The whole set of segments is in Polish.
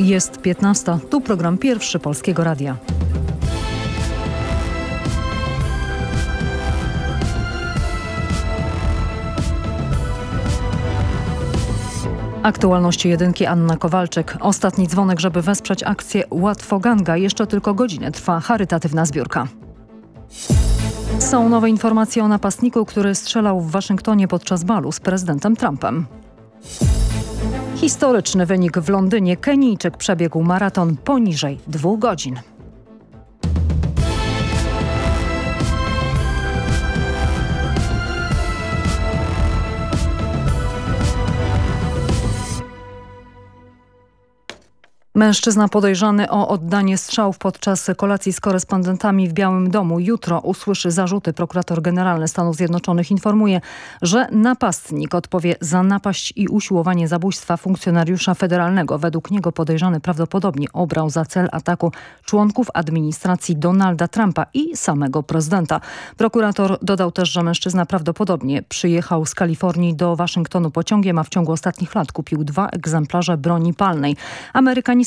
Jest 15. Tu program pierwszy Polskiego Radia. Aktualności jedynki Anna Kowalczyk. Ostatni dzwonek, żeby wesprzeć akcję Łatwo Ganga. Jeszcze tylko godzinę trwa charytatywna zbiórka. Są nowe informacje o napastniku, który strzelał w Waszyngtonie podczas balu z prezydentem Trumpem. Historyczny wynik w Londynie. Kenijczyk przebiegł maraton poniżej dwóch godzin. Mężczyzna podejrzany o oddanie strzałów podczas kolacji z korespondentami w Białym Domu jutro usłyszy zarzuty. Prokurator Generalny Stanów Zjednoczonych informuje, że napastnik odpowie za napaść i usiłowanie zabójstwa funkcjonariusza federalnego. Według niego podejrzany prawdopodobnie obrał za cel ataku członków administracji Donalda Trumpa i samego prezydenta. Prokurator dodał też, że mężczyzna prawdopodobnie przyjechał z Kalifornii do Waszyngtonu pociągiem, a w ciągu ostatnich lat kupił dwa egzemplarze broni palnej.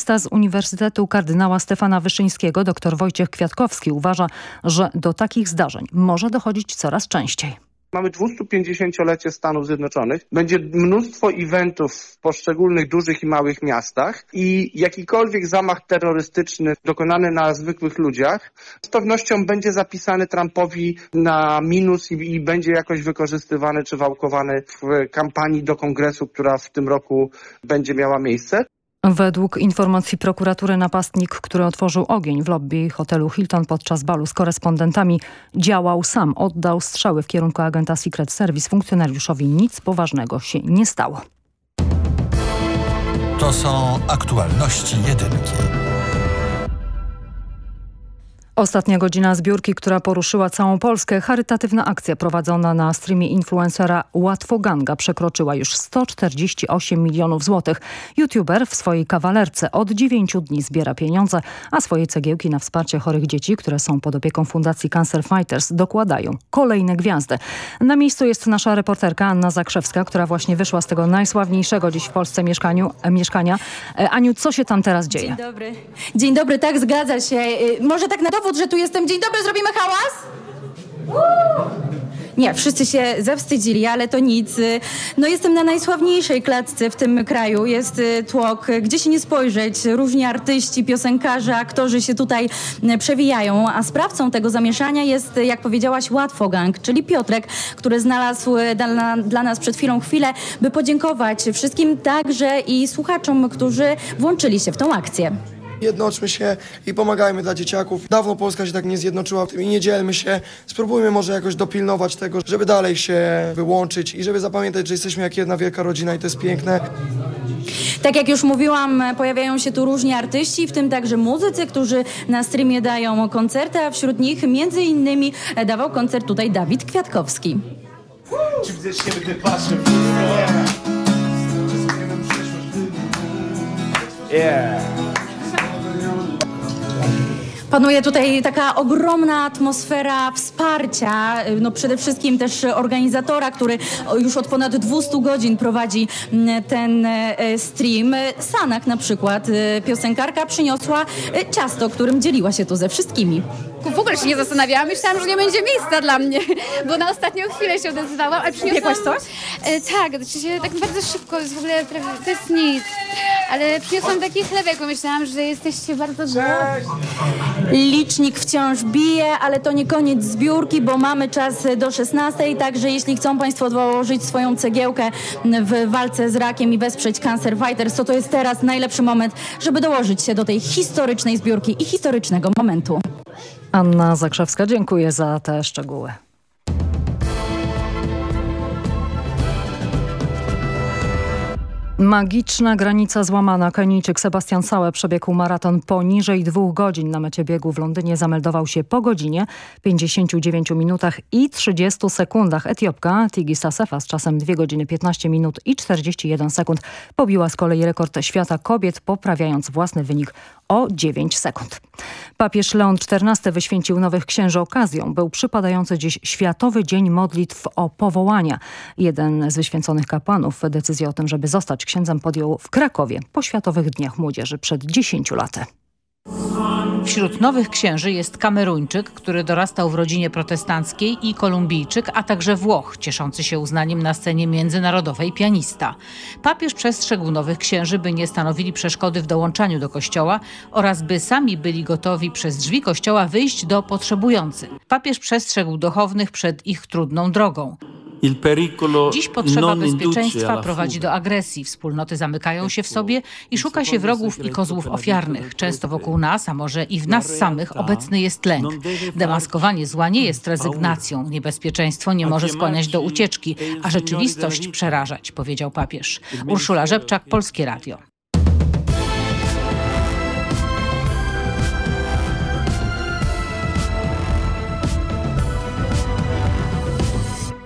Amerykanin z Uniwersytetu Kardynała Stefana Wyszyńskiego, dr Wojciech Kwiatkowski, uważa, że do takich zdarzeń może dochodzić coraz częściej. Mamy 250-lecie Stanów Zjednoczonych. Będzie mnóstwo eventów w poszczególnych dużych i małych miastach i jakikolwiek zamach terrorystyczny dokonany na zwykłych ludziach z pewnością będzie zapisany Trumpowi na minus i, i będzie jakoś wykorzystywany czy wałkowany w kampanii do kongresu, która w tym roku będzie miała miejsce. Według informacji prokuratury napastnik, który otworzył ogień w lobby hotelu Hilton podczas balu z korespondentami działał sam. Oddał strzały w kierunku agenta Secret Service. Funkcjonariuszowi nic poważnego się nie stało. To są aktualności jedynki. Ostatnia godzina zbiórki, która poruszyła całą Polskę. Charytatywna akcja prowadzona na streamie influencera Łatwoganga przekroczyła już 148 milionów złotych. YouTuber w swojej kawalerce od 9 dni zbiera pieniądze, a swoje cegiełki na wsparcie chorych dzieci, które są pod opieką Fundacji Cancer Fighters dokładają kolejne gwiazdy. Na miejscu jest nasza reporterka Anna Zakrzewska, która właśnie wyszła z tego najsławniejszego dziś w Polsce mieszkaniu, e, mieszkania. E, Aniu, co się tam teraz dzieje? Dzień dobry. Dzień dobry, tak, zgadza się. Y, może tak na dowód, że tu jestem. Dzień dobry, zrobimy hałas? Nie, wszyscy się zawstydzili, ale to nic. No jestem na najsławniejszej klatce w tym kraju. Jest y, tłok, gdzie się nie spojrzeć. Różni artyści, piosenkarze, aktorzy się tutaj y, przewijają, a sprawcą tego zamieszania jest, jak powiedziałaś, Łatwogang, czyli Piotrek, który znalazł y, dla, dla nas przed chwilą chwilę, by podziękować wszystkim także i słuchaczom, którzy włączyli się w tą akcję. Jednoczmy się i pomagajmy dla dzieciaków. Dawno Polska się tak nie zjednoczyła w tym i nie dzielmy się. Spróbujmy może jakoś dopilnować tego, żeby dalej się wyłączyć i żeby zapamiętać, że jesteśmy jak jedna wielka rodzina i to jest piękne. Tak jak już mówiłam, pojawiają się tu różni artyści, w tym także muzycy, którzy na streamie dają koncerty, a wśród nich między innymi dawał koncert tutaj Dawid Kwiatkowski. Yeah. Panuje tutaj taka ogromna atmosfera wsparcia, no przede wszystkim też organizatora, który już od ponad 200 godzin prowadzi mm, ten e, stream. Sanak na przykład, e, piosenkarka, przyniosła e, ciasto, którym dzieliła się tu ze wszystkimi. W ogóle się nie zastanawiałam. Myślałam, że nie będzie miejsca dla mnie, bo na ostatnią chwilę się odezwałam, ale przyniosłam... Coś? E, tak, znaczy się tak bardzo szybko, jest w ogóle prawie, to jest nic. Ale przyniosłam taki chlebek, bo myślałam, że jesteście bardzo dobrzy. Licznik wciąż bije, ale to nie koniec zbiórki, bo mamy czas do 16, także jeśli chcą Państwo dołożyć swoją cegiełkę w walce z rakiem i wesprzeć Cancer Fighters, to to jest teraz najlepszy moment, żeby dołożyć się do tej historycznej zbiórki i historycznego momentu. Anna Zakrzewska, dziękuję za te szczegóły. Magiczna granica złamana. Kenijczyk Sebastian Sałe przebiegł maraton poniżej dwóch godzin. Na mecie biegu w Londynie zameldował się po godzinie, 59 minutach i 30 sekundach. Etiopka Tigisa Sefa z czasem 2 godziny 15 minut i 41 sekund pobiła z kolei rekord świata kobiet, poprawiając własny wynik o o 9 sekund. Papież Leon XIV wyświęcił nowych księży okazją. Był przypadający dziś Światowy Dzień Modlitw o Powołania. Jeden z wyświęconych kapłanów decyzję o tym, żeby zostać księdzem podjął w Krakowie po Światowych Dniach Młodzieży przed 10 laty. Wśród nowych księży jest Kameruńczyk, który dorastał w rodzinie protestanckiej i Kolumbijczyk, a także Włoch, cieszący się uznaniem na scenie międzynarodowej pianista. Papież przestrzegł nowych księży, by nie stanowili przeszkody w dołączaniu do kościoła oraz by sami byli gotowi przez drzwi kościoła wyjść do potrzebujących. Papież przestrzegł duchownych przed ich trudną drogą. Dziś potrzeba bezpieczeństwa prowadzi do agresji. Wspólnoty zamykają się w sobie i szuka się wrogów i kozłów ofiarnych. Często wokół nas, a może i w nas samych, obecny jest lęk. Demaskowanie zła nie jest rezygnacją. Niebezpieczeństwo nie może skłaniać do ucieczki, a rzeczywistość przerażać, powiedział papież. Urszula Rzepczak, Polskie Radio.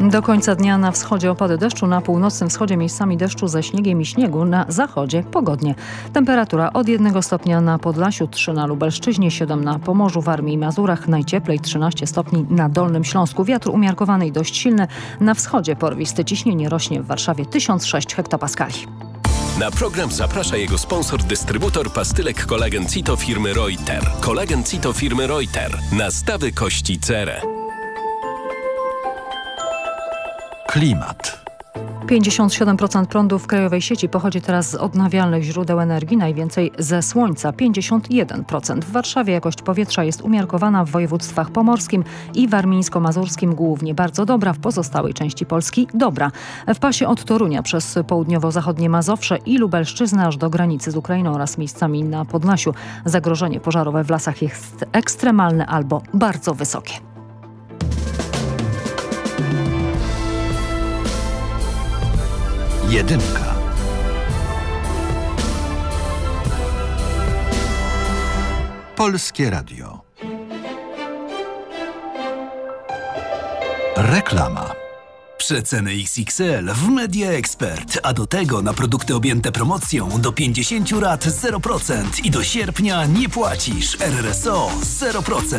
Do końca dnia na wschodzie opady deszczu, na północnym wschodzie miejscami deszczu ze śniegiem i śniegu, na zachodzie pogodnie. Temperatura od 1 stopnia na Podlasiu, 3 na Lubelszczyźnie, 7 na Pomorzu, Warmii i Mazurach, najcieplej 13 stopni na Dolnym Śląsku. Wiatr umiarkowany i dość silny. Na wschodzie porwisty ciśnienie rośnie w Warszawie 1006 hektopaskali. Na program zaprasza jego sponsor, dystrybutor pastylek kolagen Cito firmy Reuter. Kolagen Cito firmy Reuter. Nastawy kości cerę. Klimat. 57% prądu w krajowej sieci pochodzi teraz z odnawialnych źródeł energii, najwięcej ze słońca 51%. W Warszawie jakość powietrza jest umiarkowana w województwach pomorskim i warmińsko-mazurskim głównie bardzo dobra, w pozostałej części Polski dobra. W pasie od Torunia przez południowo-zachodnie Mazowsze i Lubelszczyznę aż do granicy z Ukrainą oraz miejscami na Podlasiu zagrożenie pożarowe w lasach jest ekstremalne albo bardzo wysokie. Jedynka. Polskie Radio. Reklama. Przeceny XXL w Media Expert, a do tego na produkty objęte promocją do 50 lat 0% i do sierpnia nie płacisz RRSO 0%.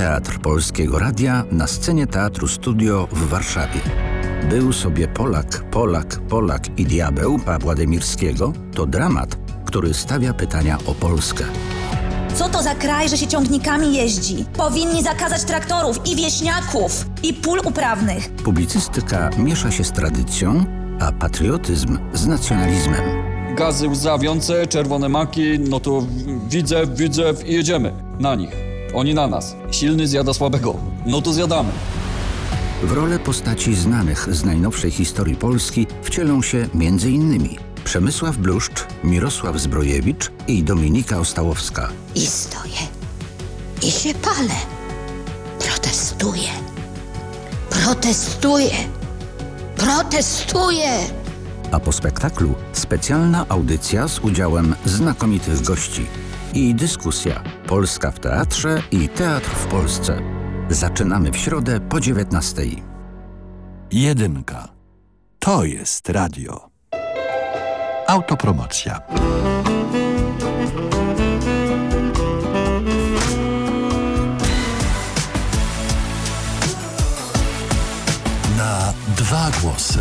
Teatr Polskiego Radia na scenie Teatru Studio w Warszawie. Był sobie Polak, Polak, Polak i diabeł Pawła Demirskiego to dramat, który stawia pytania o Polskę. Co to za kraj, że się ciągnikami jeździ? Powinni zakazać traktorów i wieśniaków, i pól uprawnych. Publicystyka miesza się z tradycją, a patriotyzm z nacjonalizmem. Gazy łzawiące, czerwone maki, no to widzę, widzę i jedziemy na nich. Oni na nas. Silny zjada słabego. No to zjadamy. W rolę postaci znanych z najnowszej historii Polski wcielą się m.in. Przemysław Bluszcz, Mirosław Zbrojewicz i Dominika Ostałowska. I stoję. I się palę. Protestuję. Protestuję. Protestuję. A po spektaklu specjalna audycja z udziałem znakomitych gości i dyskusja Polska w teatrze i teatr w Polsce. Zaczynamy w środę po 19. Jedynka. To jest radio. Autopromocja. Na dwa głosy.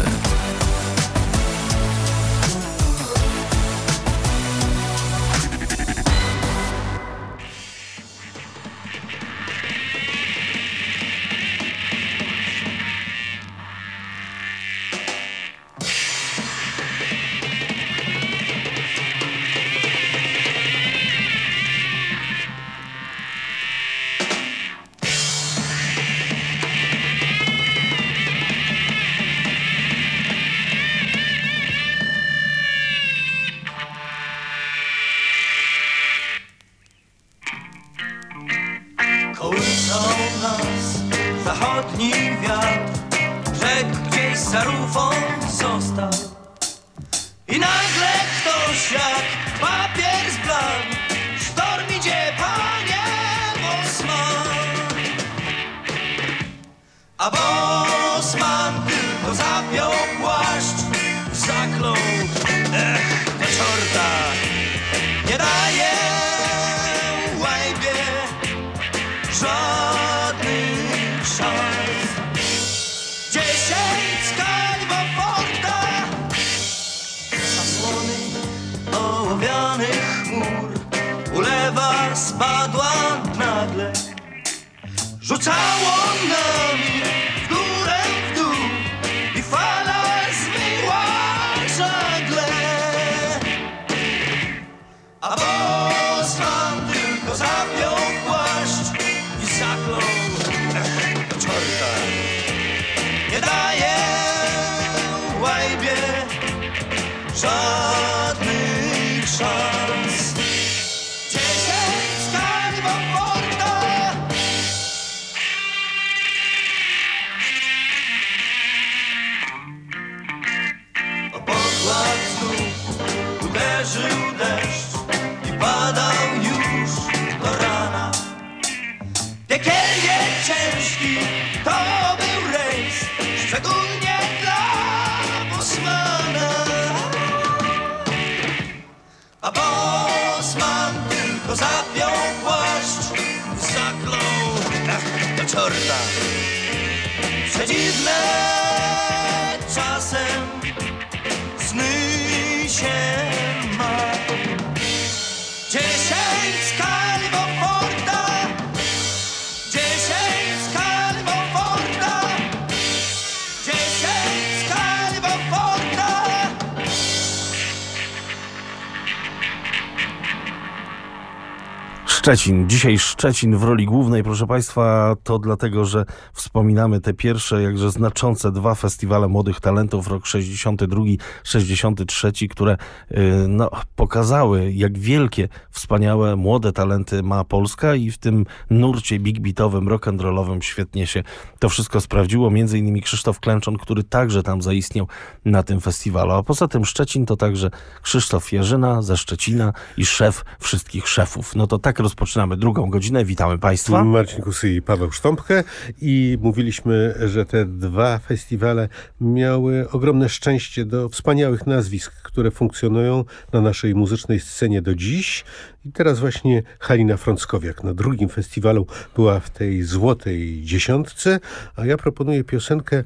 Szczecin. Dzisiaj Szczecin w roli głównej, proszę Państwa, to dlatego, że wspominamy te pierwsze, jakże znaczące dwa festiwale młodych talentów, rok 62, 63, które y, no, pokazały, jak wielkie, wspaniałe, młode talenty ma Polska i w tym nurcie big beatowym, rock'n'rollowym świetnie się to wszystko sprawdziło. Między innymi Krzysztof Klęczon, który także tam zaistniał na tym festiwalu. A poza tym Szczecin to także Krzysztof Jerzyna ze Szczecina i szef wszystkich szefów. No to tak rozpoczynamy drugą godzinę. Witamy Państwa. Marcin Kusy i Paweł Sztąpkę i mówiliśmy, że te dwa festiwale miały ogromne szczęście do wspaniałych nazwisk, które funkcjonują na naszej muzycznej scenie do dziś. I teraz właśnie Halina Frąckowiak na drugim festiwalu była w tej złotej dziesiątce, a ja proponuję piosenkę,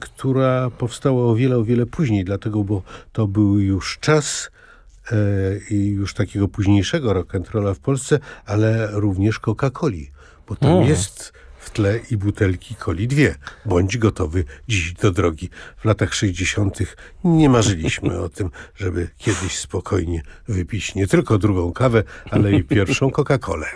która powstała o wiele, o wiele później, dlatego, bo to był już czas e, i już takiego późniejszego rock'n'rolla w Polsce, ale również Coca-Coli, bo tam Mm. jest w tle i butelki coli dwie. Bądź gotowy dziś do drogi. W latach 60. nie marzyliśmy o tym, żeby kiedyś spokojnie wypić nie tylko drugą kawę, ale i pierwszą Coca-Colę.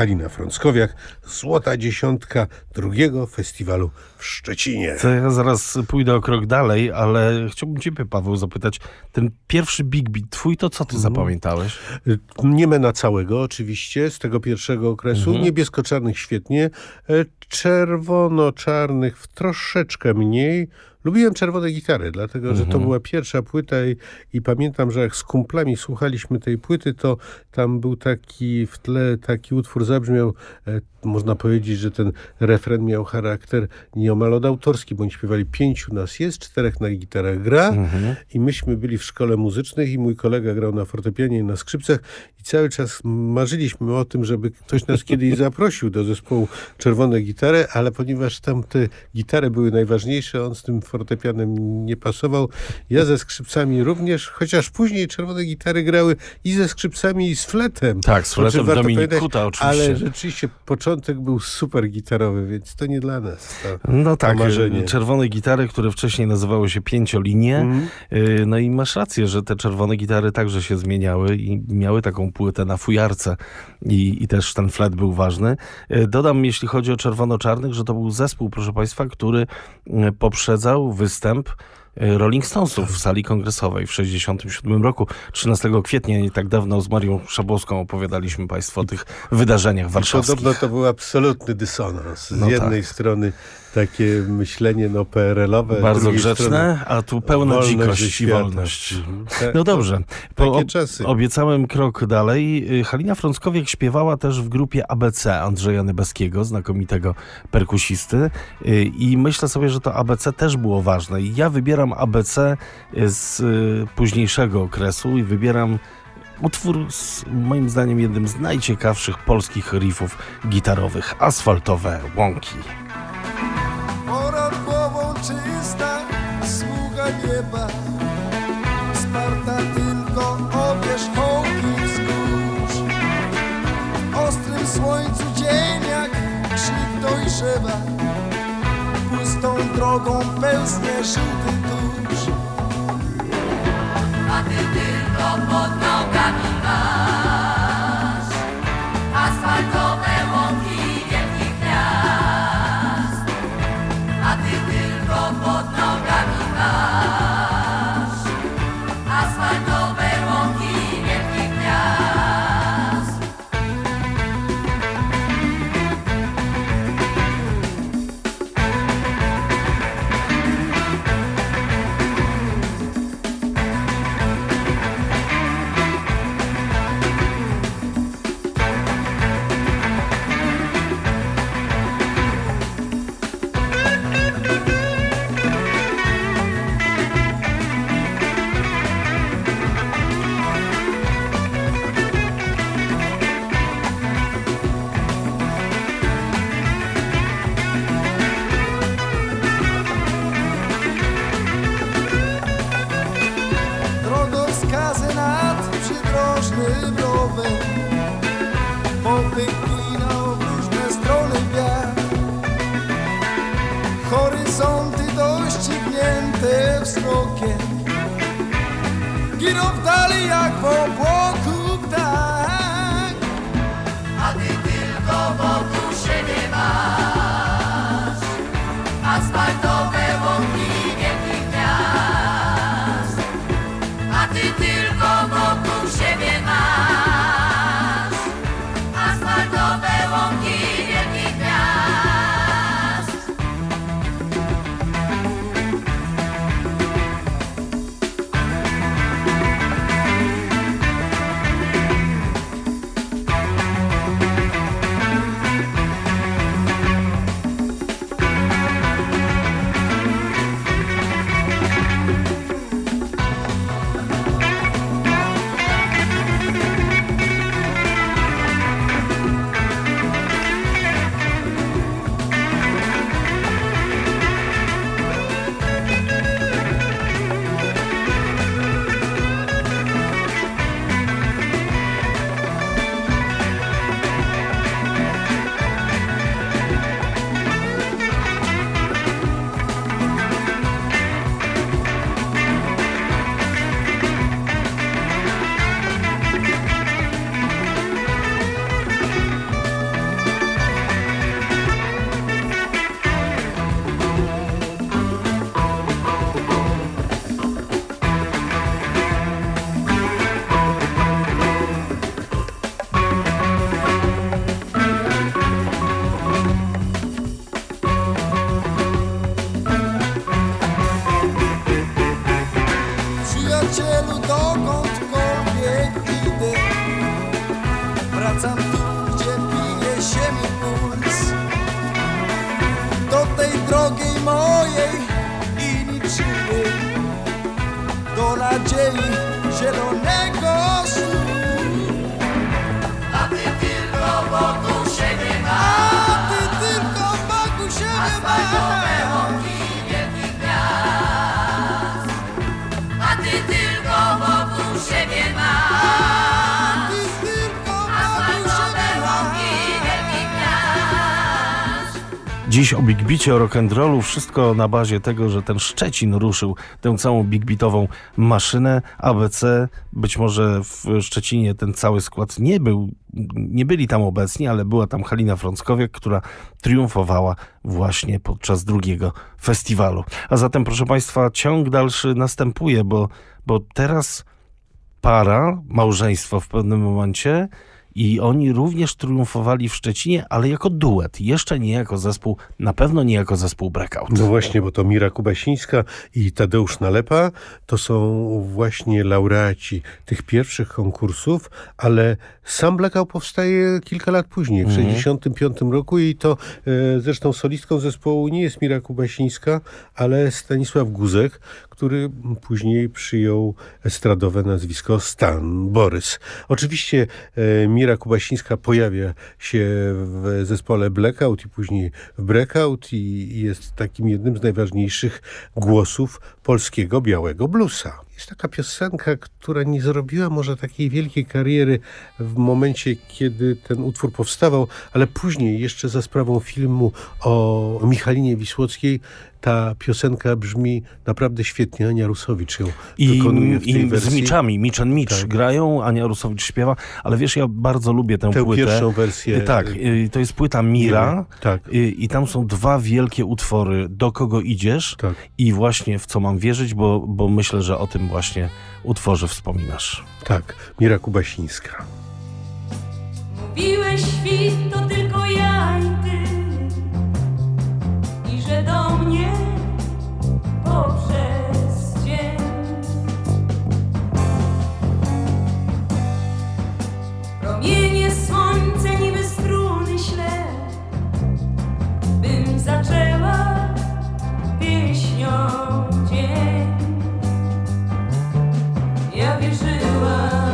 Halina Frąckowiak, złota dziesiątka drugiego festiwalu w Szczecinie. To ja zaraz pójdę o krok dalej, ale chciałbym ciebie, Paweł, zapytać. Ten pierwszy Big Beat twój, to co ty Mhm. zapamiętałeś? Niemena całego oczywiście, z tego pierwszego okresu. Mhm. Niebiesko-czarnych świetnie, e, czerwono-czarnych w troszeczkę mniej. Lubiłem czerwone gitary, dlatego że to Mhm. była pierwsza płyta i, i pamiętam, że jak z kumplami słuchaliśmy tej płyty, to tam był taki w tle taki utwór zabrzmiał, e, można powiedzieć, że ten refren miał charakter nieomal odautorski, bo oni śpiewali pięciu nas jest, czterech na gitarach gra Mhm. i myśmy byli w szkole muzycznej i mój kolega grał na fortepianie i na skrzypcach i cały czas marzyliśmy o tym, żeby ktoś nas kiedyś zaprosił do zespołu Czerwone Gitary, ale ponieważ tam te gitary były najważniejsze, on z tym fortepianem nie pasował. Ja ze skrzypcami również, chociaż później Czerwone Gitary grały i ze skrzypcami i z fletem. Tak, z czym fletem Dominik Kuta oczywiście. Ale rzeczywiście początek był super gitarowy, więc to nie dla nas. To, No tak, marzenie. czerwone gitary, które wcześniej nazywały się pięciolinie. Y, No i masz rację, że te czerwone gitary także się zmieniały i miały taką płytę na fujarce i, i też ten flet był ważny. Y, Dodam, jeśli chodzi o czerwono-czarnych, że to był zespół, proszę Państwa, który y, poprzedzał występ Rolling Stonesów w sali kongresowej w 1967 roku. 13 kwietnia, nie tak dawno z Marią Szabłowską opowiadaliśmy Państwu o tych wydarzeniach warszawskich. Podobno to był absolutny dysonans. Z No jednej tak. strony takie myślenie no PRL-owe, z Bardzo grzeczne, strony a tu pełna dzikość i wolność. Mhm. Te- No dobrze. takie ob- czasy. Obiecałem krok dalej. Y, Halina Frąckowiak śpiewała też w grupie ABC Andrzeja Nebeskiego, znakomitego perkusisty. Y, I myślę sobie, że to ABC też było ważne. I ja wybieram ABC z y, późniejszego okresu i wybieram utwór z moim zdaniem jednym z najciekawszych polskich riffów gitarowych. Asfaltowe łąki. Ponad głową czysta smuga nieba. Sparta tylko o wierzchołki wzgórz. W ostrym słońcu dzień jak krzyk dojrzewa. Pustą drogą pełznie żółty tusz A ty tylko pod nogami O rock'n'rollu, wszystko na bazie tego, że ten Szczecin ruszył tę całą Big Beatową maszynę. ABC, być może w Szczecinie ten cały skład nie był, nie byli tam obecni, ale była tam Halina Frąckowiak, która triumfowała właśnie podczas drugiego festiwalu. A zatem, proszę Państwa, ciąg dalszy następuje, bo, bo teraz para, małżeństwo w pewnym momencie i oni również triumfowali w Szczecinie, ale jako duet, jeszcze nie jako zespół, na pewno nie jako zespół Breakout. No właśnie, bo to Mira Kubasińska i Tadeusz Nalepa to są właśnie laureaci tych pierwszych konkursów, ale sam Blackout powstaje kilka lat później, w Mhm. 1965 roku i to e, zresztą solistką zespołu nie jest Mira Kubasińska, ale Stanisław Guzek, który później przyjął estradowe nazwisko Stan Borys. Oczywiście e, Mira Kubasińska pojawia się w zespole Blackout i później w Breakout i jest takim jednym z najważniejszych głosów polskiego białego bluesa. Jest taka piosenka, która nie zrobiła może takiej wielkiej kariery w momencie, kiedy ten utwór powstawał, ale później jeszcze za sprawą filmu o Michalinie Wisłockiej ta piosenka brzmi naprawdę świetnie. Ania Rusowicz ją I, wykonuje w tej i z wersji. Miczami, Micz and Micz Tak. grają, Ania Rusowicz śpiewa, ale wiesz, ja bardzo lubię tę, Tę płytę. pierwszą wersję. Y, Tak, y, to jest płyta Mira tak. y, i tam są dwa wielkie utwory, Do kogo idziesz Tak. i właśnie W co mam wierzyć, bo, bo myślę, że o tym właśnie utworze wspominasz. Tak, Mira Kubasińska. Mówiłeś świt to tylko ja i ty I że do mnie poprzez dzień Promienie słońce niby struny śle Bym zaczęła pieśnią Emmanuel.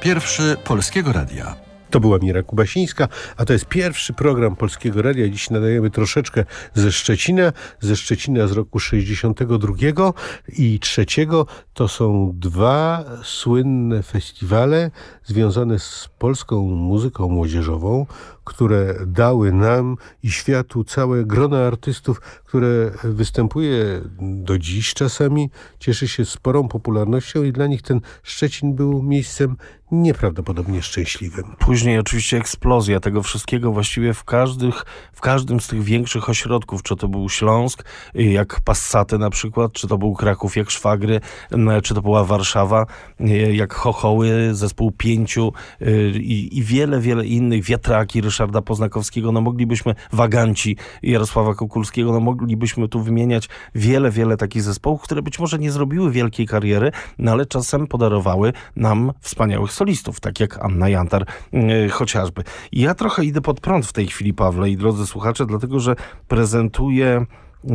Pierwszy Polskiego Radia. To była Mira Kubasińska, a to jest pierwszy program Polskiego Radia. Dziś nadajemy troszeczkę ze Szczecina, ze Szczecina z roku 62 i trzeciego. To są dwa słynne festiwale związane z polską muzyką młodzieżową, które dały nam i światu całe grono artystów, które występuje do dziś czasami, cieszy się sporą popularnością i dla nich ten Szczecin był miejscem nieprawdopodobnie szczęśliwym. Później oczywiście eksplozja tego wszystkiego właściwie w, każdych, w każdym z tych większych ośrodków, czy to był Śląsk, y, jak Passaty na przykład, czy to był Kraków, jak Szwagry, czy to była Warszawa, y, jak Chochoły, zespół Pięciu i, i wiele, wiele innych, Wiatraki Ryszarda Poznakowskiego, no moglibyśmy, Waganci Jarosława Kukulskiego, no moglibyśmy tu wymieniać wiele, wiele takich zespołów, które być może nie zrobiły wielkiej kariery, no ale czasem podarowały nam wspaniałych solistów, tak jak Anna Jantar yy, chociażby. I ja trochę idę pod prąd w tej chwili, Pawle i drodzy słuchacze, dlatego, że prezentuję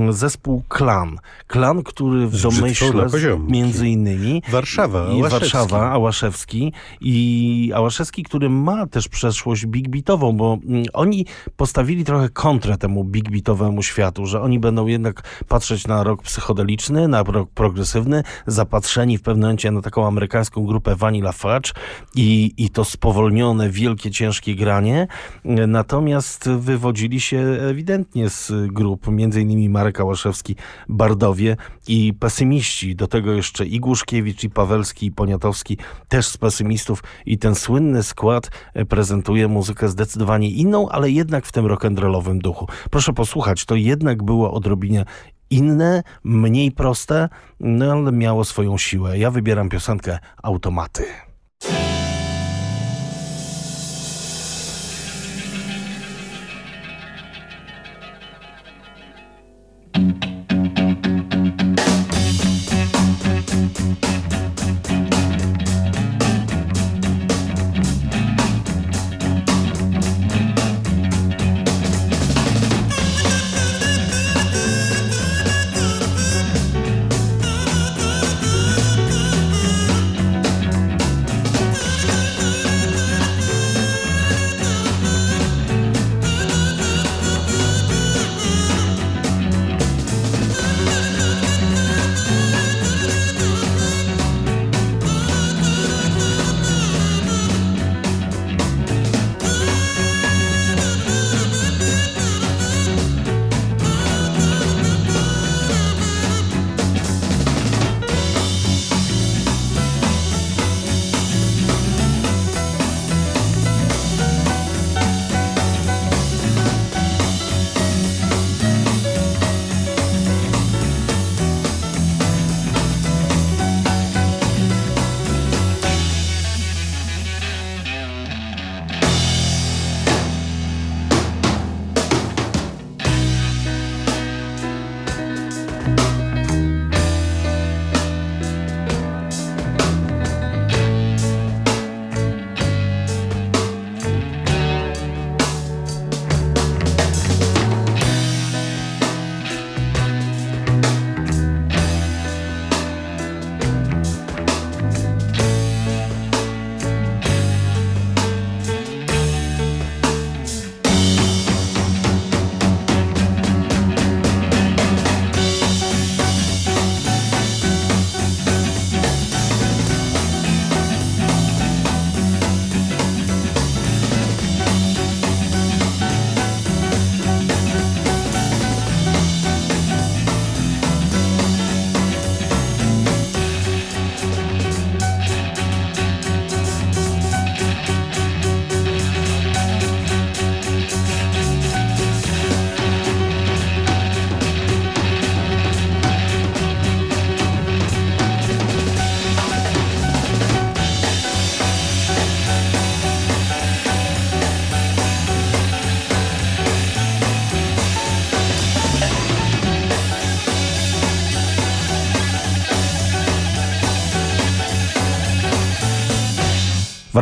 zespół Klan. Klan, który w domyśle między innymi Warszawa, i Warszawa, Ałaszewski i Ałaszewski, który ma też przeszłość big beatową, bo oni postawili trochę kontrę temu big beatowemu światu, że oni będą jednak patrzeć na rok psychodeliczny, na rok progresywny, zapatrzeni w pewnym momencie na taką amerykańską grupę Vanilla Fudge i, i to spowolnione, wielkie, ciężkie granie. Natomiast wywodzili się ewidentnie z grup, między innymi Marek Ałaszewski, Bardowie i pesymiści. Do tego jeszcze i Głuszkiewicz, i Pawelski, i Poniatowski, też z pesymistów. I ten słynny skład prezentuje muzykę zdecydowanie inną, ale jednak w tym rock'n'rollowym duchu. Proszę posłuchać, to jednak było odrobinie inne, mniej proste, no ale miało swoją siłę. Ja wybieram piosenkę Automaty.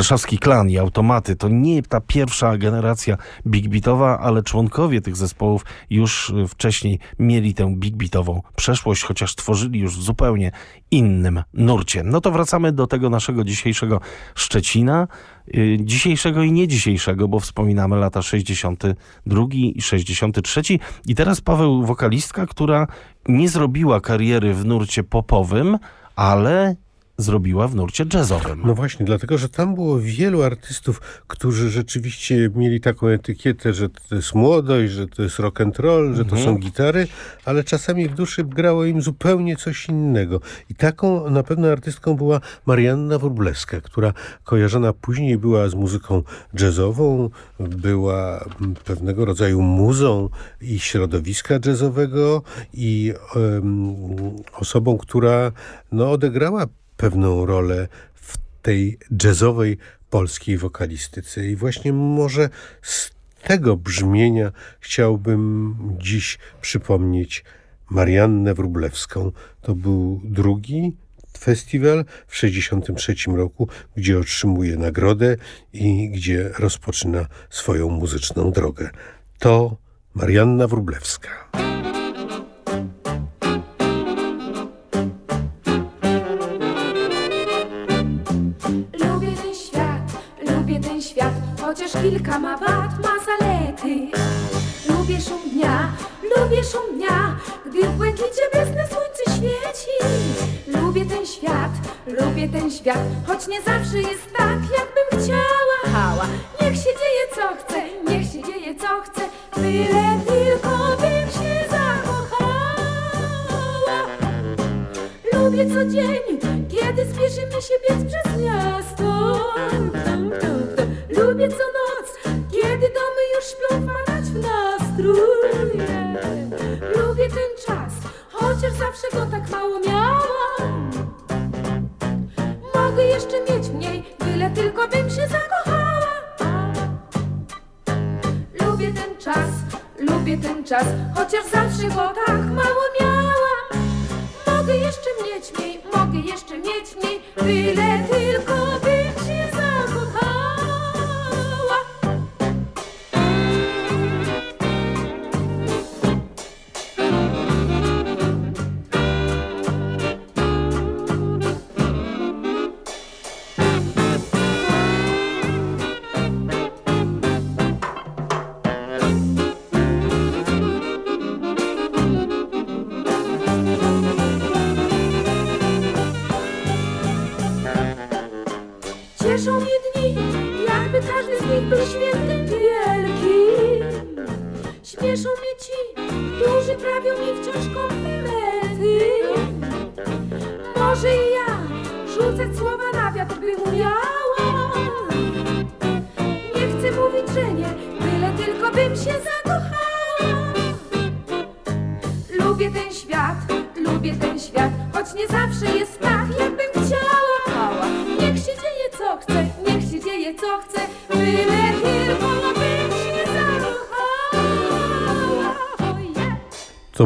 Warszawski Klan i Automaty to nie ta pierwsza generacja big beatowa, ale członkowie tych zespołów już y, wcześniej mieli tę big beatową przeszłość, chociaż tworzyli już w zupełnie innym nurcie. No to wracamy do tego naszego dzisiejszego Szczecina, y, dzisiejszego i nie dzisiejszego, bo wspominamy lata 62 i 63. I teraz Paweł, wokalistka, która nie zrobiła kariery w nurcie popowym, ale zrobiła w nurcie jazzowym. No właśnie, dlatego, że tam było wielu artystów, którzy rzeczywiście mieli taką etykietę, że to jest młodość, że to jest rock and roll, że to Mhm. są gitary, ale czasami w duszy grało im zupełnie coś innego. I taką na pewno artystką była Marianna Wróblewska, która kojarzona później była z muzyką jazzową, była pewnego rodzaju muzą i środowiska jazzowego i em, osobą, która no, odegrała pewną rolę w tej jazzowej polskiej wokalistyce. I właśnie może z tego brzmienia chciałbym dziś przypomnieć Mariannę Wróblewską. To był drugi festiwal w 1963 roku, gdzie otrzymuje nagrodę i gdzie rozpoczyna swoją muzyczną drogę. To Marianna Wróblewska. Kilka ma wad, ma zalety. Lubię szum dnia, lubię szum dnia, gdy w błękicie błękitne słońce świeci. Lubię ten świat, lubię ten świat, choć nie zawsze jest tak, jakbym chciała. Hała, niech się dzieje co chce, niech się dzieje co chce, byle tylko bym się zakochała. Lubię co dzień, kiedy spieszymy się biec przez miasto. Lubię co noc, kiedy domy już śpią wpadać w nastrój. Lubię ten czas, chociaż zawsze go tak mało miałam. Mogę jeszcze mieć mniej, byle tylko bym się zakochała. Lubię ten czas, lubię ten czas, chociaż zawsze go tak mało miałam. Mogę jeszcze mieć mniej,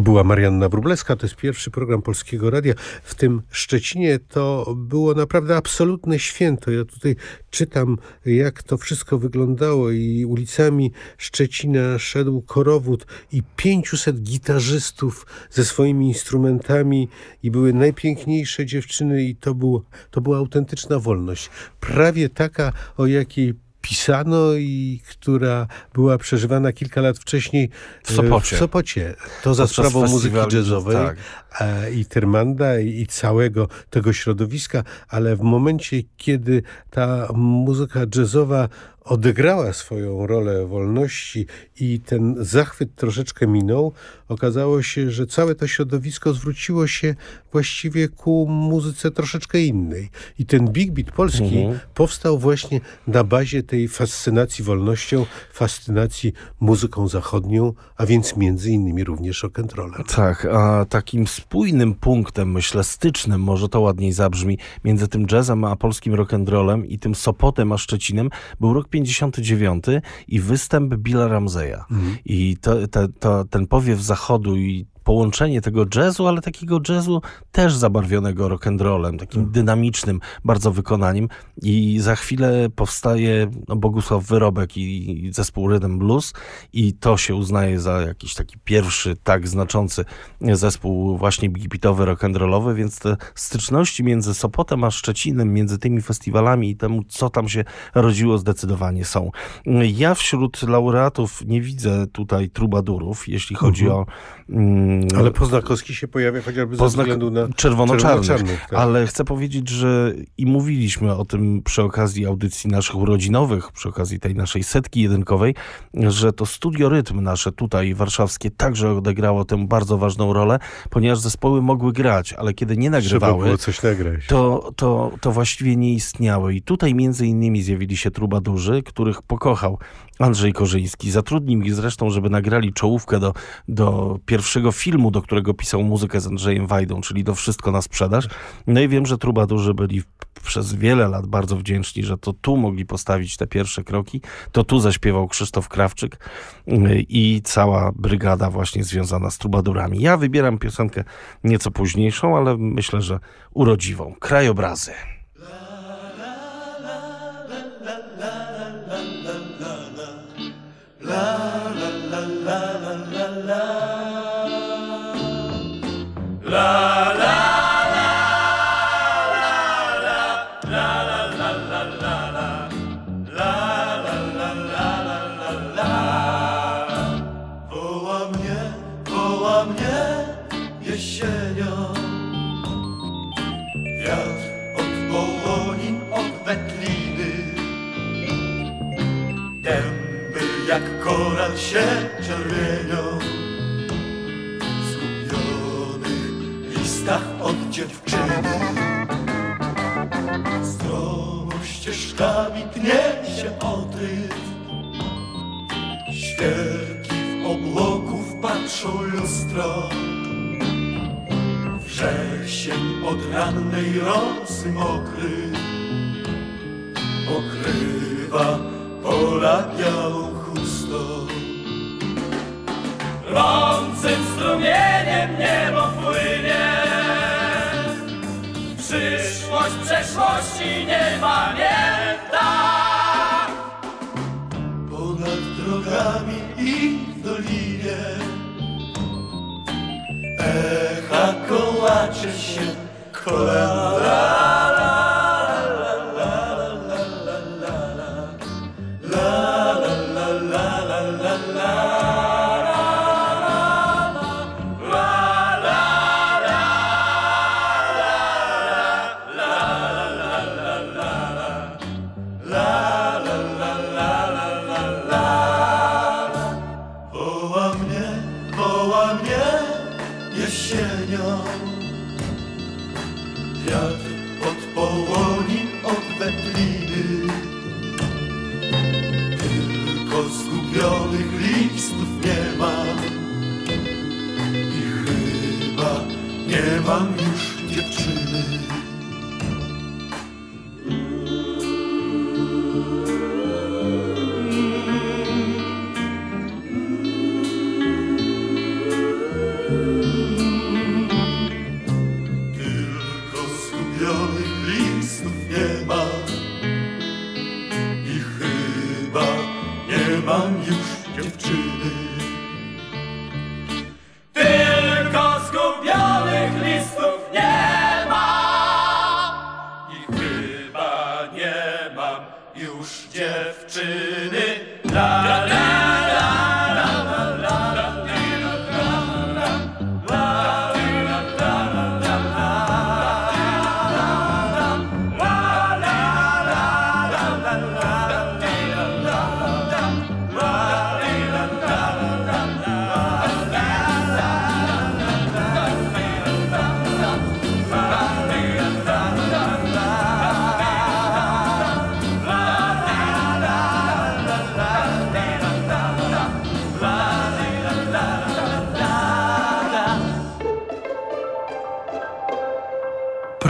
była Marianna Wróblewska, to jest pierwszy program Polskiego Radia. W tym Szczecinie to było naprawdę absolutne święto. Ja tutaj czytam, jak to wszystko wyglądało i ulicami Szczecina szedł korowód i 500 gitarzystów ze swoimi instrumentami i były najpiękniejsze dziewczyny i to, był, to była autentyczna wolność. Prawie taka, o jakiej pisano i która była przeżywana kilka lat wcześniej W Sopocie. W Sopocie. To za Podczas sprawą muzyki jazzowej tak. e, i Tyrmanda i, i całego tego środowiska, ale w momencie, kiedy ta muzyka jazzowa odegrała swoją rolę wolności i ten zachwyt troszeczkę minął, okazało się, że całe to środowisko zwróciło się właściwie ku muzyce troszeczkę innej. I ten big beat polski Mhm. powstał właśnie na bazie tej fascynacji wolnością, fascynacji muzyką zachodnią, a więc między innymi również rock'n'rollem. Tak, a takim spójnym punktem, myślę, stycznym, może to ładniej zabrzmi, między tym jazzem a polskim rock'n'rollem i tym Sopotem a Szczecinem był rok 59 i występ Billa Ramseya. Mhm. I to, to, to, ten powiew zachodu i połączenie tego jazzu, ale takiego jazzu też zabarwionego rock'n'rollem, takim dynamicznym bardzo wykonaniem i za chwilę powstaje no, Bogusław Wyrobek i, i zespół Rhythm Blues i to się uznaje za jakiś taki pierwszy tak znaczący zespół właśnie big beatowy, rock'n'rollowy, więc te styczności między Sopotem a Szczecinem, między tymi festiwalami i temu, co tam się rodziło, zdecydowanie są. Ja wśród laureatów nie widzę tutaj trubadurów, jeśli chodzi Mhm. o... Mm, Ale Poznakowski się pojawia chociażby ze Poznak względu na czerwono-czarnych. czerwono-czarnych, tak. Ale chcę powiedzieć, że i mówiliśmy o tym przy okazji audycji naszych urodzinowych, przy okazji tej naszej setki jedynkowej, że to studio rytm nasze tutaj warszawskie także odegrało tę bardzo ważną rolę, ponieważ zespoły mogły grać, ale kiedy nie nagrywały, było coś nagrać. to, to, to właściwie nie istniały. I tutaj między innymi zjawili się trubadurzy, których pokochał Andrzej Korzyński. Zatrudnił ich zresztą, żeby nagrali czołówkę do, do pierwszego filmu, do którego pisał muzykę z Andrzejem Wajdą, czyli do Wszystko na sprzedaż. No i wiem, że trubadurzy byli przez wiele lat bardzo wdzięczni, że to tu mogli postawić te pierwsze kroki. To tu zaśpiewał Krzysztof Krawczyk yy, i cała brygada właśnie związana z trubadurami. Ja wybieram piosenkę nieco późniejszą, ale myślę, że urodziwą. Krajobrazy. love. Ścieżkami tnie się odryw. Świerki w obłoku wpatrzą lustro. Wrzesień od rannej rosy mokry. Pokrywa pola białą chustą Rącym strumieniem niebo płynie Przyszłość przeszłości nie pamięta ponad drogami i w dolinie. Echa kołacze się kolenda.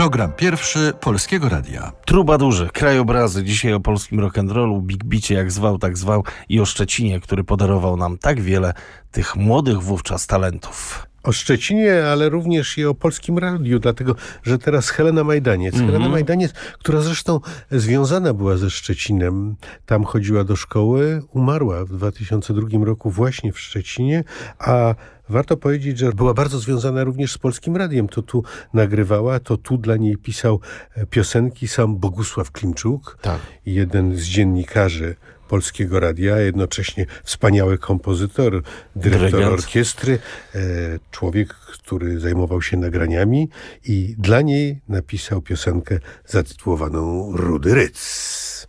Program pierwszy Polskiego Radia. Trubadurzy, krajobrazy, dzisiaj o polskim rock'n'rollu, Big Bicie, jak zwał, tak zwał i o Szczecinie, który podarował nam tak wiele tych młodych wówczas talentów. O Szczecinie, ale również i o Polskim Radiu, dlatego, że teraz Helena Majdaniec. Mhm. Helena Majdaniec, która zresztą związana była ze Szczecinem, tam chodziła do szkoły, umarła w 2002 roku właśnie w Szczecinie, a Warto powiedzieć, że była bardzo związana również z Polskim Radiem. To tu nagrywała, to tu dla niej pisał e, piosenki sam Bogusław Klimczuk, Tak. jeden z dziennikarzy Polskiego Radia, a jednocześnie wspaniały kompozytor, dyrektor Dyrygent. orkiestry, e, człowiek, który zajmował się nagraniami i dla niej napisał piosenkę zatytułowaną Rudy Ryc.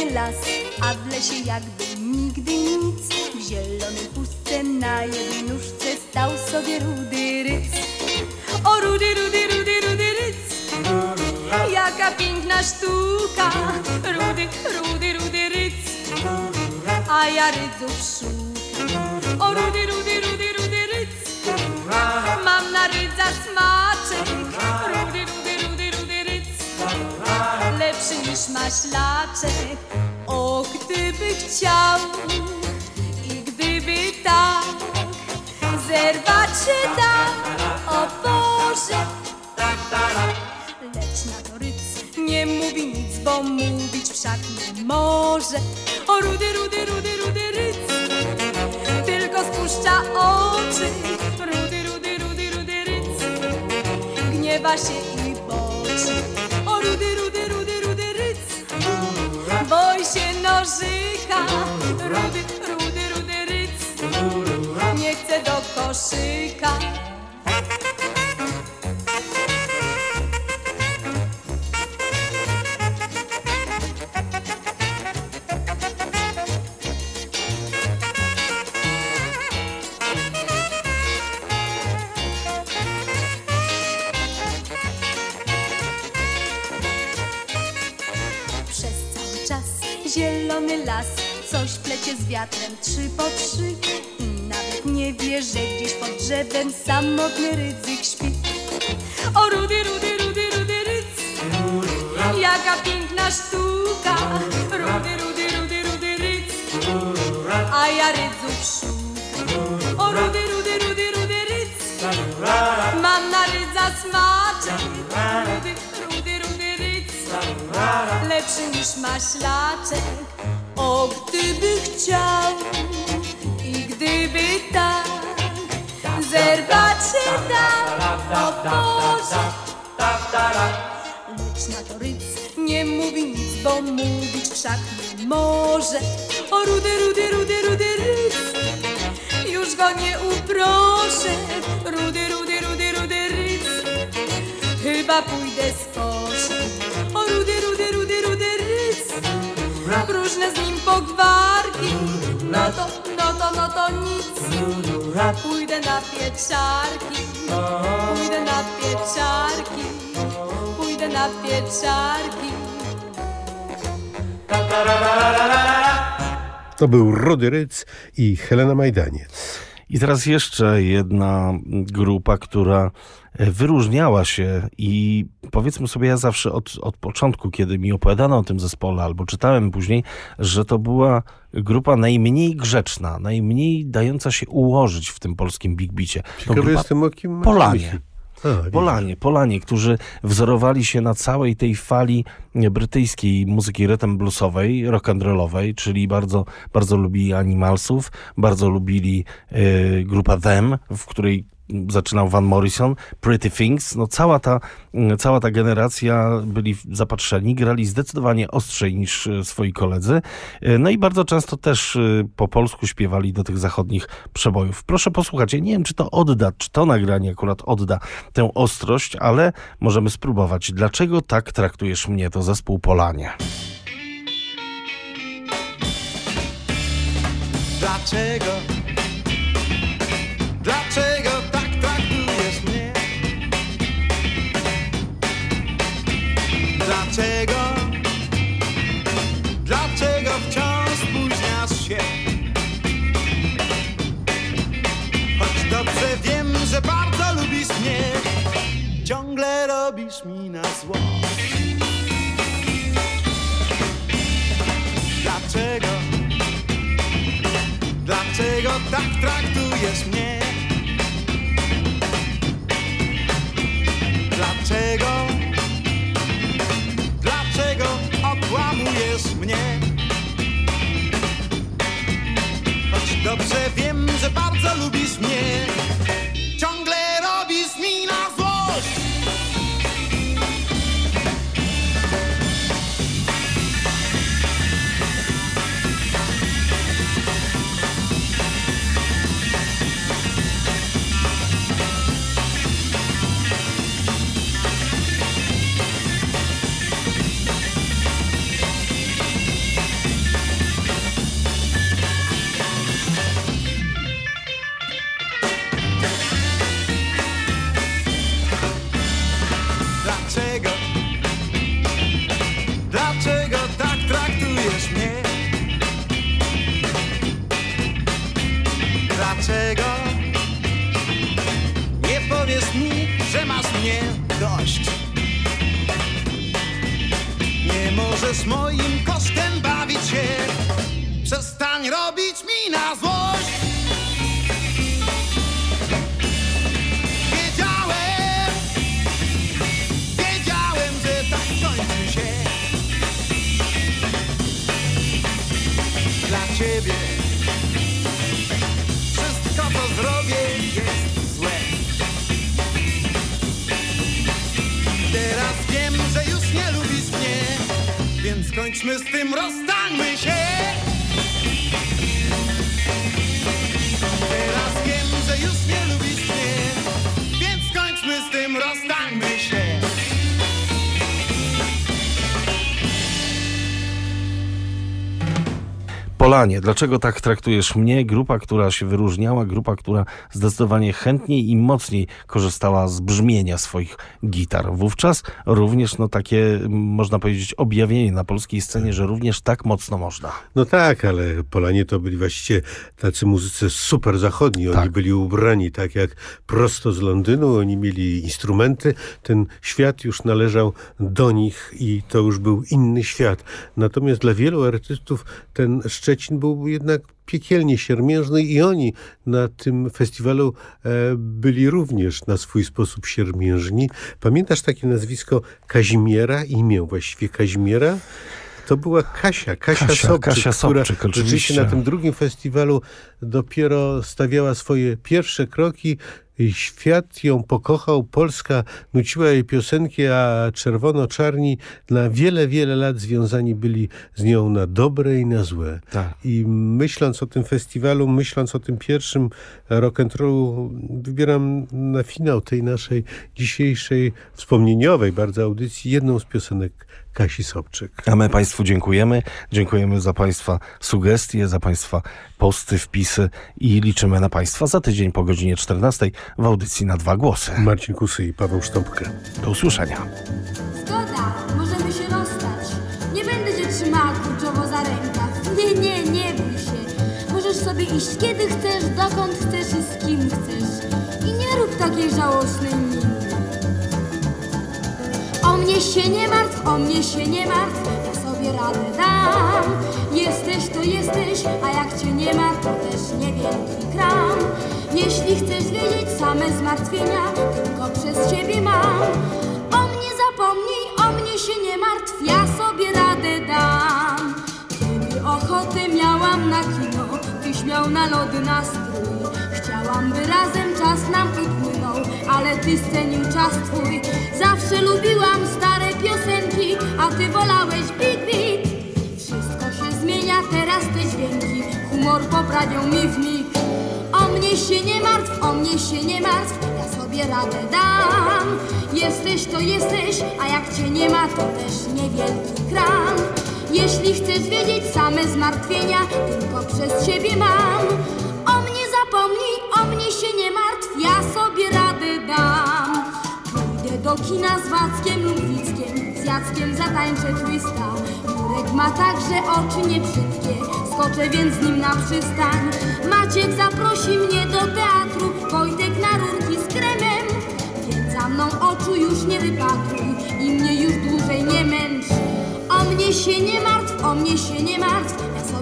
Zielony las, a w lesie jakby nigdy nic. W zielonej pustce na jednej nóżce stał sobie rudy ryc. O rudy, rudy, rudy, rudy ryc. Jaka piękna sztuka. Rudy, rudy, rudy ryc. A ja rydzów szukam. O rudy, rudy, rudy, rudy ryc. Mam na rydza smaczek. Lepszy niż maślaczek. O, gdyby chciał i gdyby tak zerwać się da, o Boże. Lecz na to ryc nie mówi nic, bo mówić wszak nie może. O, rudy, rudy, rudy, rudy ryc, tylko spuszcza oczy. Rudy, rudy, rudy, rudy ryc, gniewa się i boczy. O rudy, rudy, Boi się nożyka. Rudy, rudy, rudy ryc Nie chce do koszyka Plecie z wiatrem trzy po trzy. I nawet nie wie, że gdzieś pod drzewem Samotny rydzyk śpi. O rudy, rudy, rudy, rudy ryc. Jaka piękna sztuka. Rudy, rudy, rudy, rudy ryc. A ja rydzów szukam O rudy, rudy, rudy, rudy ryc. Mam na rydza smaczek. Rudy, rudy, rudy ryc. Lepszy niż maślaczek O, gdyby chciał I gdyby tak Zerwać się da O Boże. Lecz na to ryc nie mówi nic Bo mówić wszak nie może. O rudy, rudy, rudy, rudy ryc Już go nie uproszę. Rudy, rudy, rudy, rudy ryc Chyba pójdę z koszem Różne z nim pogwarki. No to, no to, no to nic. Pójdę na pieczarki. Pójdę na pieczarki. Pójdę na pieczarki. To był Rudy Ryc i Helena Majdaniec. I teraz jeszcze jedna grupa, która wyróżniała się i powiedzmy sobie, ja zawsze od, od początku, kiedy mi opowiadano o tym zespole, albo czytałem później, że to była grupa najmniej grzeczna, najmniej dająca się ułożyć w tym polskim Big Beacie. To Ciekawy jestem, o kim Polanie. A. Polanie, Polanie, którzy wzorowali się na całej tej fali brytyjskiej muzyki rytm bluesowej, rock'n'rollowej, czyli bardzo, bardzo lubili Animalsów, bardzo lubili y, grupa Them, w której zaczynał Van Morrison, Pretty Things, no cała ta, y, cała ta generacja byli zapatrzeni, grali zdecydowanie ostrzej niż y, swoi koledzy, Y, no i bardzo często też y, po polsku śpiewali do tych zachodnich przebojów. Proszę posłuchać, ja nie wiem, czy to odda, czy to nagranie akurat odda tę ostrość, ale możemy spróbować. Dlaczego tak traktujesz mnie, to zespół Polanie? Dlaczego? Dlaczego? Dlaczego wciąż spóźniasz się? Choć dobrze wiem, że bardzo lubisz mnie Ciągle robisz mi na zło Dlaczego? Dlaczego tak traktujesz Polanie, dlaczego tak traktujesz mnie? Grupa, która się wyróżniała, grupa, która zdecydowanie chętniej i mocniej korzystała z brzmienia swoich gitar. Wówczas również no takie, można powiedzieć, objawienie na polskiej scenie, że również tak mocno można. No tak, ale Polanie to byli właściwie tacy muzycy super zachodni. Oni Tak. byli ubrani tak jak prosto z Londynu, oni mieli instrumenty. Ten świat już należał do nich i to już był inny świat. Natomiast dla wielu artystów ten Szczecin był jednak piekielnie siermiężny i oni na tym festiwalu e, byli również na swój sposób siermiężni. Pamiętasz takie nazwisko Kazimiera, imię właściwie Kazimiera? To była Kasia, Kasia, Kasia, Sobczyk, Kasia która Sobczyk, rzeczywiście oczywiście. na tym drugim festiwalu dopiero stawiała swoje pierwsze kroki. Świat ją pokochał, Polska nuciła jej piosenki, a czerwono-czarni na wiele, wiele lat związani byli z nią na dobre i na złe. Tak. I myśląc o tym festiwalu, myśląc o tym pierwszym rock'n'rollu, wybieram na finał tej naszej dzisiejszej wspomnieniowej bardzo audycji jedną z piosenek Kasi Sobczyk. A my Państwu dziękujemy. Dziękujemy za Państwa sugestie, za Państwa posty, wpisy i liczymy na Państwa za tydzień po godzinie 14 w audycji na dwa głosy. Marcin Kusy i Paweł Sztąpkę. Do usłyszenia. Zgoda, możemy się rozstać. Nie będę cię trzymała kurczowo za rękaw. Nie, nie, nie bój się. Możesz sobie iść kiedy chcesz, dokąd chcesz i z kim chcesz. I nie rób takiej żałosnej. O mnie się nie martw, o mnie się nie martw, ja sobie radę dam. Jesteś to jesteś, a jak cię nie ma, to też niewielki kram. Jeśli chcesz wiedzieć same zmartwienia, tylko przez ciebie mam. O mnie zapomnij, o mnie się nie martw, ja sobie radę dam. Kiedy ochotę miałam na kino, tyś miał na lody nastrój. Chciałam, by razem czas nam upłynął, ale ty scenił czas twój. Zawsze lubiłam stare piosenki, a ty wolałeś beat beat. Wszystko się zmienia, teraz te dźwięki humor poprawią mi w. O mnie się nie martw, o mnie się nie martw, ja sobie radę dam. Jesteś to jesteś, a jak cię nie ma, to też niewielki kram. Jeśli chcesz wiedzieć same zmartwienia, tylko przez ciebie mam. O mnie zapomnij, się nie martw, ja sobie radę dam. Pójdę do kina z Wackiem lub Wickiem, z Jackiem zatańczę twista. Jurek ma także oczy niebrzydkie, skoczę więc z nim na przystań. Maciek zaprosi mnie do teatru, Wojtek na rurki z kremem. Więc za mną oczu już nie wypatruj i mnie już dłużej nie męcz. O mnie się nie martw, o mnie się nie martw,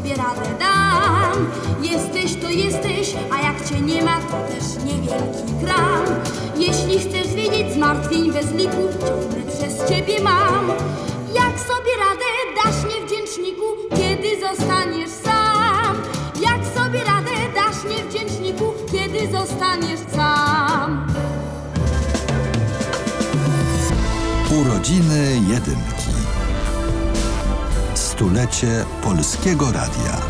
sobie radę dam. Jesteś to jesteś, a jak cię nie ma, to też niewielki kram. Jeśli chcesz wiedzieć zmartwień bez liku, ciągle przez ciebie mam. Jak sobie radę dasz niewdzięczniku, kiedy zostaniesz sam? Jak sobie radę dasz niewdzięczniku, kiedy zostaniesz sam? Urodziny Jedynki. Stulecie Polskiego Radia.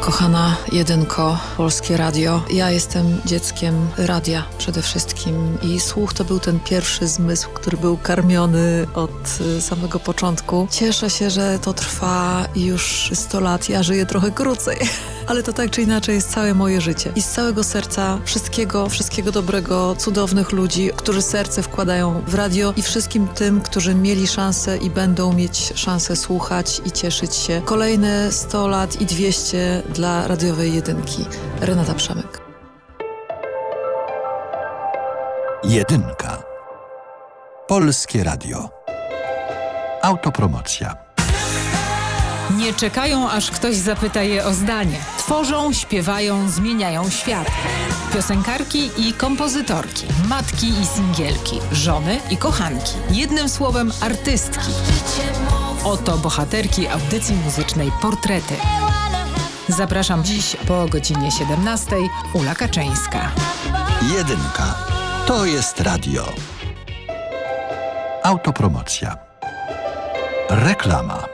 Kochana jedynko, Polskie Radio. Ja jestem dzieckiem radia przede wszystkim i słuch to był ten pierwszy zmysł, który był karmiony od y, samego początku. Cieszę się, że to trwa już 100 lat. Ja żyję trochę krócej, ale to tak czy inaczej jest całe moje życie. I z całego serca wszystkiego, wszystkiego dobrego, cudownych ludzi, którzy serce wkładają w radio i wszystkim tym, którzy mieli szansę i będą mieć szansę słuchać i cieszyć się. Kolejne 100 lat i 200 dla radiowej jedynki. Renata Przemek. Jedynka. Polskie Radio. Autopromocja. Nie czekają, aż ktoś zapyta je o zdanie. Tworzą, śpiewają, zmieniają świat. Piosenkarki i kompozytorki, matki i singielki, żony i kochanki. Jednym słowem artystki. Oto bohaterki audycji muzycznej Portrety. Zapraszam dziś po godzinie 17. Ula Kaczyńska. Jedynka. To jest radio. Autopromocja. Reklama.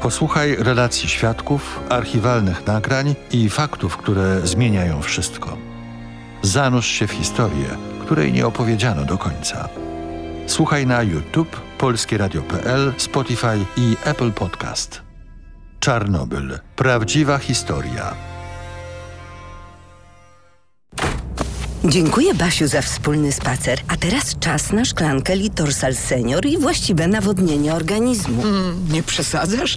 Posłuchaj relacji świadków, archiwalnych nagrań i faktów, które zmieniają wszystko. Zanurz się w historię, której nie opowiedziano do końca. Słuchaj na YouTube, polskieradio.pl, Spotify i Apple Podcast. Czarnobyl. Prawdziwa historia. Dziękuję Basiu za wspólny spacer. A teraz czas na szklankę Litorsal Senior i właściwe nawodnienie organizmu. nie przesadzasz?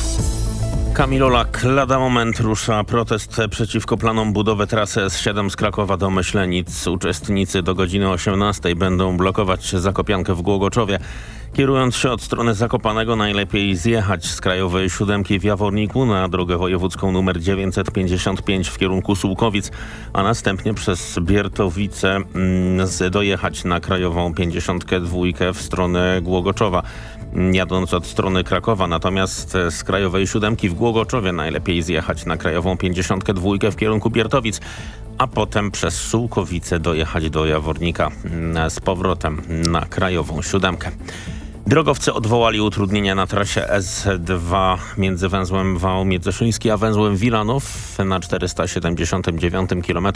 Kamilolak, lada moment rusza protest przeciwko planom budowy trasy S7 z Krakowa do Myślenic. Uczestnicy do godziny 18 będą blokować Zakopiankę w Głogoczowie. Kierując się od strony Zakopanego najlepiej zjechać z krajowej siódemki w Jaworniku na drogę wojewódzką nr 955 w kierunku Sułkowic, a następnie przez Biertowice mm, dojechać na krajową 52 w stronę Głogoczowa jadąc od strony Krakowa, natomiast z krajowej siódemki w Głogoczowie najlepiej zjechać na krajową 52 w kierunku Biertowic, a potem przez Sułkowice dojechać do Jawornika mm, z powrotem na krajową siódemkę. Drogowcy odwołali utrudnienia na trasie S2 między węzłem Wał Miedzeszyński a węzłem Wilanów na 479 km.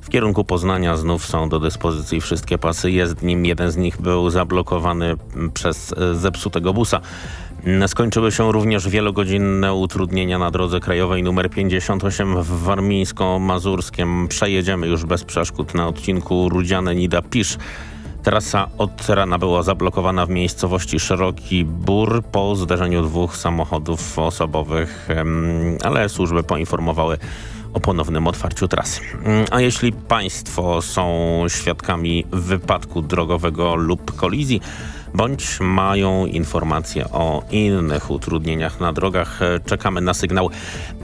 W kierunku Poznania znów są do dyspozycji wszystkie pasy jezdnim. Jeden z nich był zablokowany przez zepsutego busa. Skończyły się również wielogodzinne utrudnienia na drodze krajowej nr 58 w Warmińsko-Mazurskiem. Przejedziemy już bez przeszkód na odcinku Rudziane-Nida-Pisz. Trasa od rana była zablokowana w miejscowości Szeroki Bór po zderzeniu dwóch samochodów osobowych, ale służby poinformowały o ponownym otwarciu trasy. Mm, a jeśli Państwo są świadkami wypadku drogowego lub kolizji, bądź mają informacje o innych utrudnieniach na drogach. Czekamy na sygnał.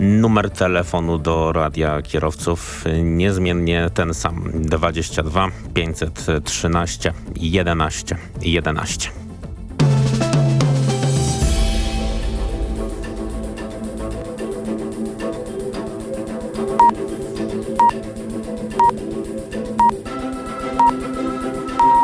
Numer telefonu do radia kierowców niezmiennie ten sam 22 513 11 11.